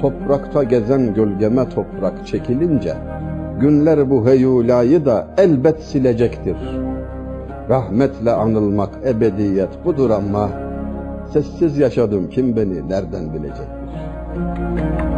Toprakta gezen gölgeme toprak çekilince, günler bu heyulayı da elbet silecektir. Rahmetle anılmak ebediyet budur ama, sessiz yaşadım kim beni nereden bilecektir.